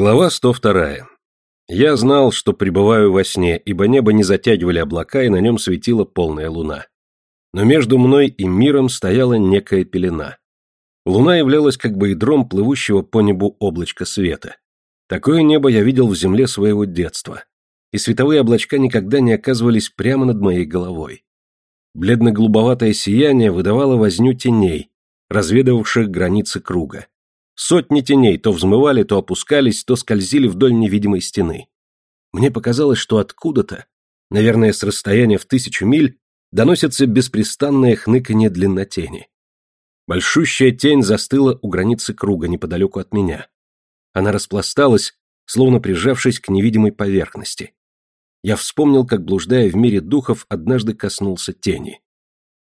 Глава 102. Я знал, что пребываю во сне, ибо небо не затягивали облака, и на нем светила полная луна. Но между мной и миром стояла некая пелена. Луна являлась как бы ядром плывущего по небу облачка света. Такое небо я видел в земле своего детства, и световые облачка никогда не оказывались прямо над моей головой. Бледно-голубоватое сияние выдавало возню теней, разведывавших границы круга. Сотни теней то взмывали, то опускались, то скользили вдоль невидимой стены. Мне показалось, что откуда-то, наверное, с расстояния в тысячу миль, доносится беспрестанное хныканье длиннотени. Большущая тень застыла у границы круга неподалеку от меня. Она распласталась, словно прижавшись к невидимой поверхности. Я вспомнил, как, блуждая в мире духов, однажды коснулся тени.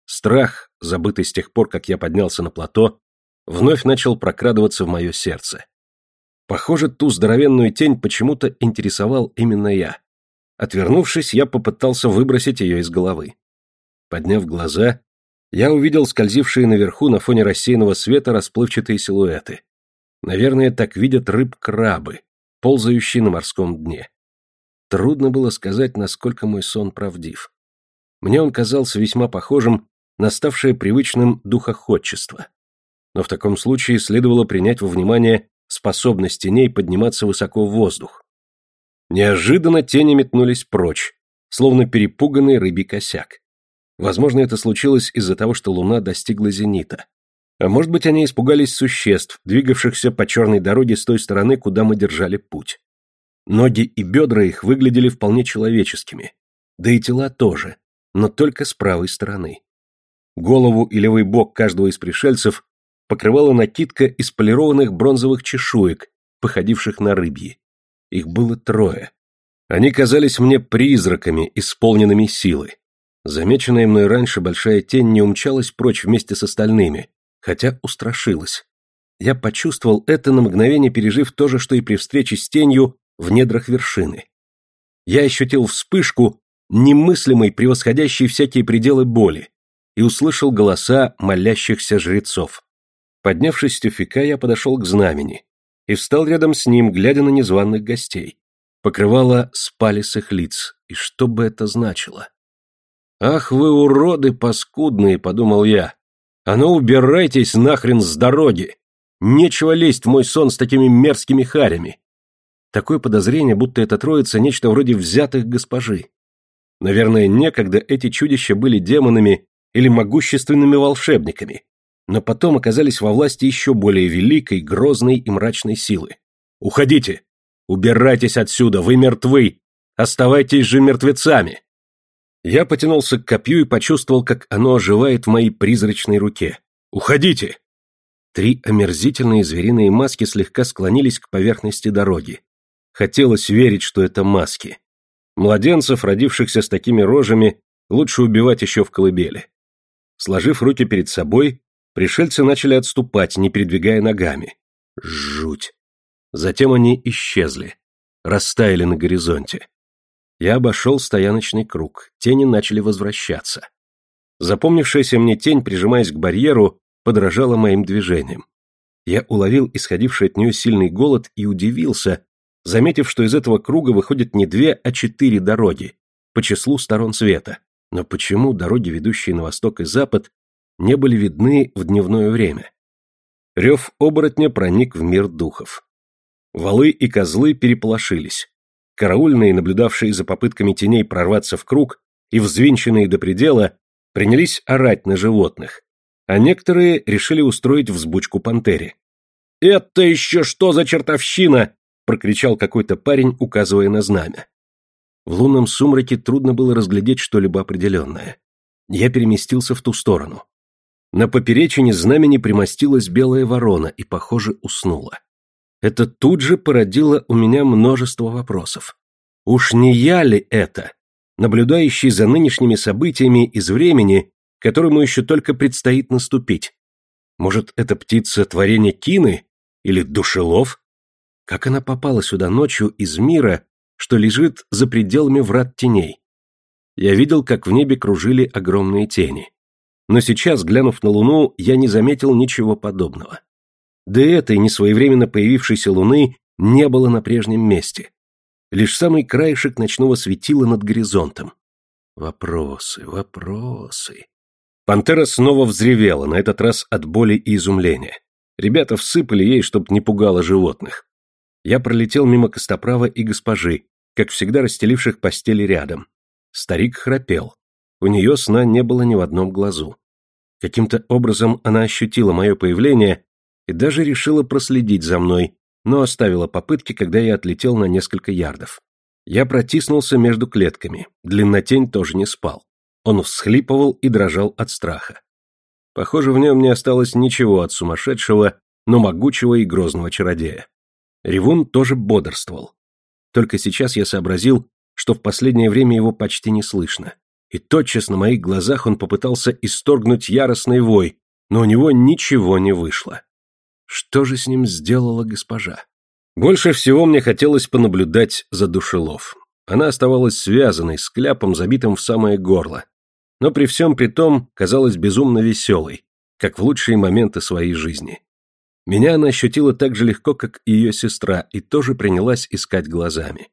Страх, забытый с тех пор, как я поднялся на плато, вновь начал прокрадываться в мое сердце. Похоже, ту здоровенную тень почему-то интересовал именно я. Отвернувшись, я попытался выбросить ее из головы. Подняв глаза, я увидел скользившие наверху на фоне рассеянного света расплывчатые силуэты. Наверное, так видят рыб-крабы, ползающие на морском дне. Трудно было сказать, насколько мой сон правдив. Мне он казался весьма похожим на ставшее привычным духоходчество но в таком случае следовало принять во внимание способность теней подниматься высоко в воздух. Неожиданно тени метнулись прочь, словно перепуганный рыбий косяк. Возможно, это случилось из-за того, что луна достигла зенита. А может быть, они испугались существ, двигавшихся по черной дороге с той стороны, куда мы держали путь. Ноги и бедра их выглядели вполне человеческими. Да и тела тоже, но только с правой стороны. Голову и левый бок каждого из пришельцев покрывала накидка из полированных бронзовых чешуек, походивших на рыбьи. Их было трое. Они казались мне призраками, исполненными силы. Замеченная мной раньше большая тень не умчалась прочь вместе с остальными, хотя устрашилась. Я почувствовал это на мгновение, пережив то же, что и при встрече с тенью в недрах вершины. Я ощутил вспышку, немыслимой, превосходящей всякие пределы боли, и услышал голоса молящихся жрецов. Поднявшись с тюфика, я подошел к знамени и встал рядом с ним, глядя на незваных гостей. Покрывало спали с их лиц, и что бы это значило? «Ах вы уроды паскудные!» — подумал я. «А ну убирайтесь нахрен с дороги! Нечего лезть в мой сон с такими мерзкими харями!» Такое подозрение, будто это троица нечто вроде взятых госпожи. Наверное, некогда эти чудища были демонами или могущественными волшебниками, но потом оказались во власти еще более великой, грозной и мрачной силы. «Уходите! Убирайтесь отсюда! Вы мертвы! Оставайтесь же мертвецами!» Я потянулся к копью и почувствовал, как оно оживает в моей призрачной руке. «Уходите!» Три омерзительные звериные маски слегка склонились к поверхности дороги. Хотелось верить, что это маски. Младенцев, родившихся с такими рожами, лучше убивать еще в колыбели. Сложив руки перед собой, Пришельцы начали отступать, не передвигая ногами. Жуть. Затем они исчезли, растаяли на горизонте. Я обошел стояночный круг, тени начали возвращаться. Запомнившаяся мне тень, прижимаясь к барьеру, подражала моим движениям. Я уловил исходивший от нее сильный голод и удивился, заметив, что из этого круга выходят не две, а четыре дороги, по числу сторон света. Но почему дороги, ведущие на восток и запад, не были видны в дневное время. Рев оборотня проник в мир духов. Валы и козлы переполошились. Караульные, наблюдавшие за попытками теней прорваться в круг и взвинченные до предела, принялись орать на животных, а некоторые решили устроить взбучку пантере. «Это еще что за чертовщина?» — прокричал какой-то парень, указывая на знамя. В лунном сумраке трудно было разглядеть что-либо определенное. Я переместился в ту сторону. На поперечине знамени примостилась белая ворона и, похоже, уснула. Это тут же породило у меня множество вопросов. Уж не я ли это, наблюдающий за нынешними событиями из времени, которому еще только предстоит наступить? Может, это птица творения Кины или душелов? Как она попала сюда ночью из мира, что лежит за пределами врат теней? Я видел, как в небе кружили огромные тени но сейчас, глянув на Луну, я не заметил ничего подобного. До этой несвоевременно появившейся Луны не было на прежнем месте. Лишь самый краешек ночного светила над горизонтом. Вопросы, вопросы. Пантера снова взревела, на этот раз от боли и изумления. Ребята всыпали ей, чтоб не пугало животных. Я пролетел мимо Костоправа и госпожи, как всегда расстеливших постели рядом. Старик храпел. У нее сна не было ни в одном глазу. Каким-то образом она ощутила мое появление и даже решила проследить за мной, но оставила попытки, когда я отлетел на несколько ярдов. Я протиснулся между клетками, длиннотень тоже не спал. Он всхлипывал и дрожал от страха. Похоже, в нем не осталось ничего от сумасшедшего, но могучего и грозного чародея. Ревун тоже бодрствовал. Только сейчас я сообразил, что в последнее время его почти не слышно. И тотчас на моих глазах он попытался исторгнуть яростный вой, но у него ничего не вышло. Что же с ним сделала госпожа? Больше всего мне хотелось понаблюдать за душелов. Она оставалась связанной, с кляпом, забитым в самое горло. Но при всем при том казалась безумно веселой, как в лучшие моменты своей жизни. Меня она ощутила так же легко, как и ее сестра, и тоже принялась искать глазами.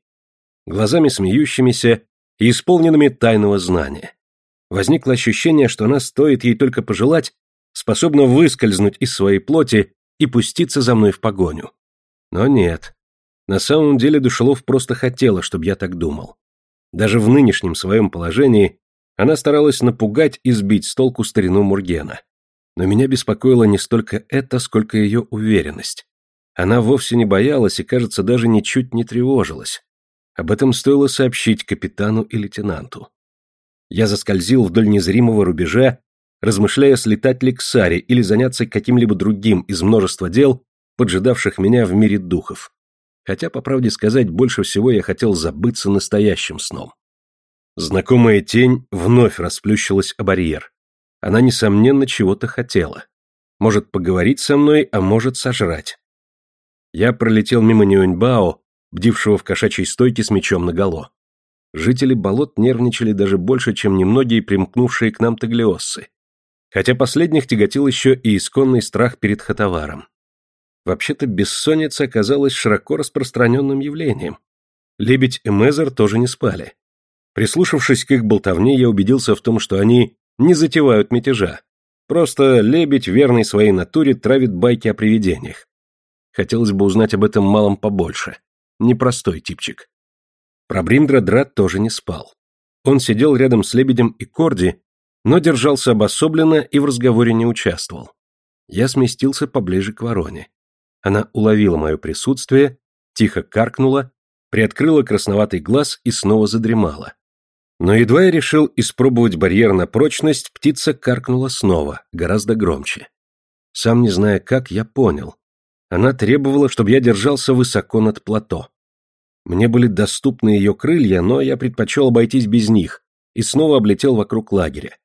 Глазами смеющимися и исполненными тайного знания. Возникло ощущение, что она, стоит ей только пожелать, способна выскользнуть из своей плоти и пуститься за мной в погоню. Но нет. На самом деле Душелов просто хотела, чтобы я так думал. Даже в нынешнем своем положении она старалась напугать и сбить с толку старину Мургена. Но меня беспокоило не столько это, сколько ее уверенность. Она вовсе не боялась и, кажется, даже ничуть не тревожилась. Об этом стоило сообщить капитану и лейтенанту. Я заскользил вдоль незримого рубежа, размышляя, слетать ли к Саре или заняться каким-либо другим из множества дел, поджидавших меня в мире духов. Хотя, по правде сказать, больше всего я хотел забыться настоящим сном. Знакомая тень вновь расплющилась о барьер. Она, несомненно, чего-то хотела. Может поговорить со мной, а может сожрать. Я пролетел мимо Нюэньбао, бдившего в кошачьей стойке с мечом наголо. Жители болот нервничали даже больше, чем немногие примкнувшие к нам таглиоссы. Хотя последних тяготил еще и исконный страх перед хатоваром. Вообще-то бессонница оказалась широко распространенным явлением. Лебедь и Мезер тоже не спали. Прислушавшись к их болтовне, я убедился в том, что они не затевают мятежа. Просто лебедь, верный своей натуре, травит байки о привидениях. Хотелось бы узнать об этом малом побольше. Непростой типчик. Про Драт тоже не спал. Он сидел рядом с лебедем и Корди, но держался обособленно и в разговоре не участвовал. Я сместился поближе к вороне. Она уловила мое присутствие, тихо каркнула, приоткрыла красноватый глаз и снова задремала. Но едва я решил испробовать барьер на прочность, птица каркнула снова, гораздо громче. Сам не зная как, я понял. Она требовала, чтобы я держался высоко над плато. Мне были доступны ее крылья, но я предпочел обойтись без них и снова облетел вокруг лагеря.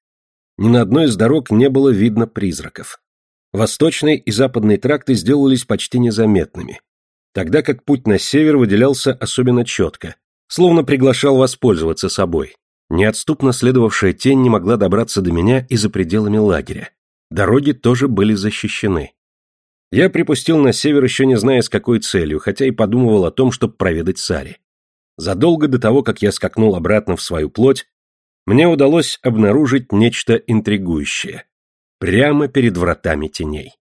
Ни на одной из дорог не было видно призраков. Восточный и западный тракты сделались почти незаметными, тогда как путь на север выделялся особенно четко, словно приглашал воспользоваться собой. Неотступно следовавшая тень не могла добраться до меня и за пределами лагеря. Дороги тоже были защищены. Я припустил на север еще не зная с какой целью, хотя и подумывал о том, чтобы проведать Сари. Задолго до того, как я скакнул обратно в свою плоть, мне удалось обнаружить нечто интригующее. Прямо перед вратами теней.